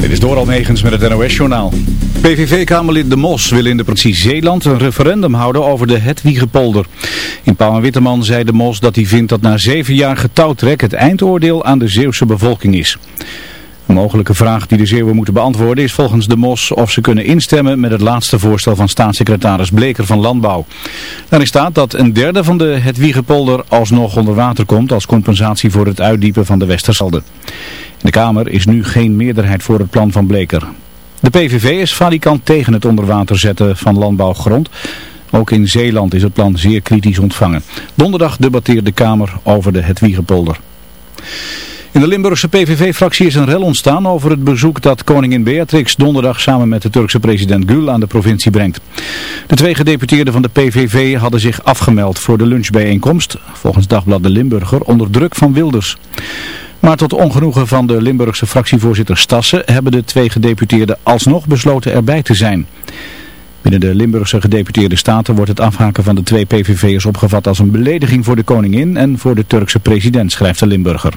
Dit is Doral Negens met het NOS-journaal. PVV-kamerlid De Mos wil in de provincie Zeeland een referendum houden over de Hetwiegepolder. In Pauw en Witteman zei De Mos dat hij vindt dat na zeven jaar getouwtrek het eindoordeel aan de Zeeuwse bevolking is. Een mogelijke vraag die de Zeeuwen moeten beantwoorden is volgens De Mos of ze kunnen instemmen met het laatste voorstel van staatssecretaris Bleker van Landbouw. Daarin staat dat een derde van de Hetwiegepolder alsnog onder water komt als compensatie voor het uitdiepen van de Westerschelde. In de Kamer is nu geen meerderheid voor het plan van Bleker. De PVV is valikant tegen het onderwater zetten van landbouwgrond. Ook in Zeeland is het plan zeer kritisch ontvangen. Donderdag debatteert de Kamer over de Hetwiegepolder. In de Limburgse PVV-fractie is een rel ontstaan over het bezoek dat koningin Beatrix donderdag samen met de Turkse president Gül aan de provincie brengt. De twee gedeputeerden van de PVV hadden zich afgemeld voor de lunchbijeenkomst, volgens Dagblad de Limburger, onder druk van Wilders. Maar tot ongenoegen van de Limburgse fractievoorzitter Stassen hebben de twee gedeputeerden alsnog besloten erbij te zijn. Binnen de Limburgse gedeputeerde staten wordt het afhaken van de twee PVV'ers opgevat als een belediging voor de koningin en voor de Turkse president, schrijft de Limburger.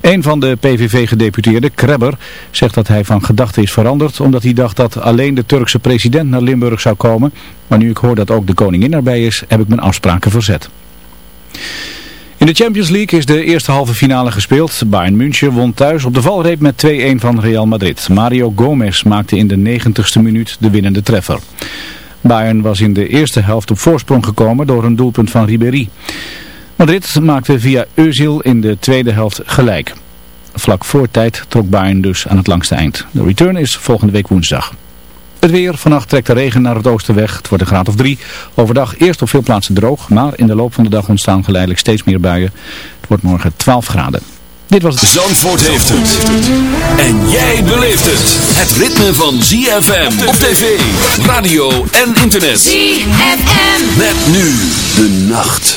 Een van de PVV-gedeputeerden, Krebber, zegt dat hij van gedachten is veranderd omdat hij dacht dat alleen de Turkse president naar Limburg zou komen. Maar nu ik hoor dat ook de koningin erbij is, heb ik mijn afspraken verzet. In de Champions League is de eerste halve finale gespeeld. Bayern München won thuis op de valreep met 2-1 van Real Madrid. Mario Gomez maakte in de 90ste minuut de winnende treffer. Bayern was in de eerste helft op voorsprong gekomen door een doelpunt van Ribéry. Madrid maakte via Özil in de tweede helft gelijk. Vlak voor tijd trok Bayern dus aan het langste eind. De return is volgende week woensdag. Het weer, vannacht trekt de regen naar het oosten weg. Het wordt een graad of drie. Overdag eerst op veel plaatsen droog, maar in de loop van de dag ontstaan geleidelijk steeds meer buien. Het wordt morgen 12 graden. Dit was het... Zandvoort heeft het. En jij beleeft het. Het ritme van ZFM op tv, radio en internet. ZFM. Met nu de nacht.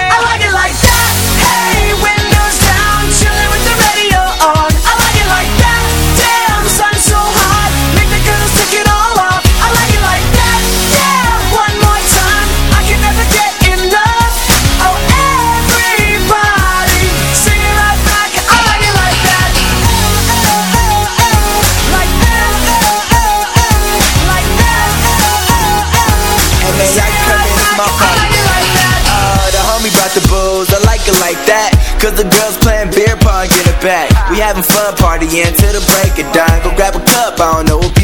Cause the girls playing beer pong, get it back. We having fun partying till the break of dawn. Go grab a cup, I don't know what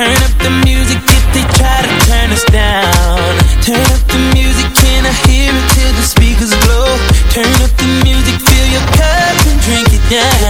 Turn up the music if they try to turn us down. Turn up the music, can I hear it till the speakers blow? Turn up the music, fill your cup and drink it down.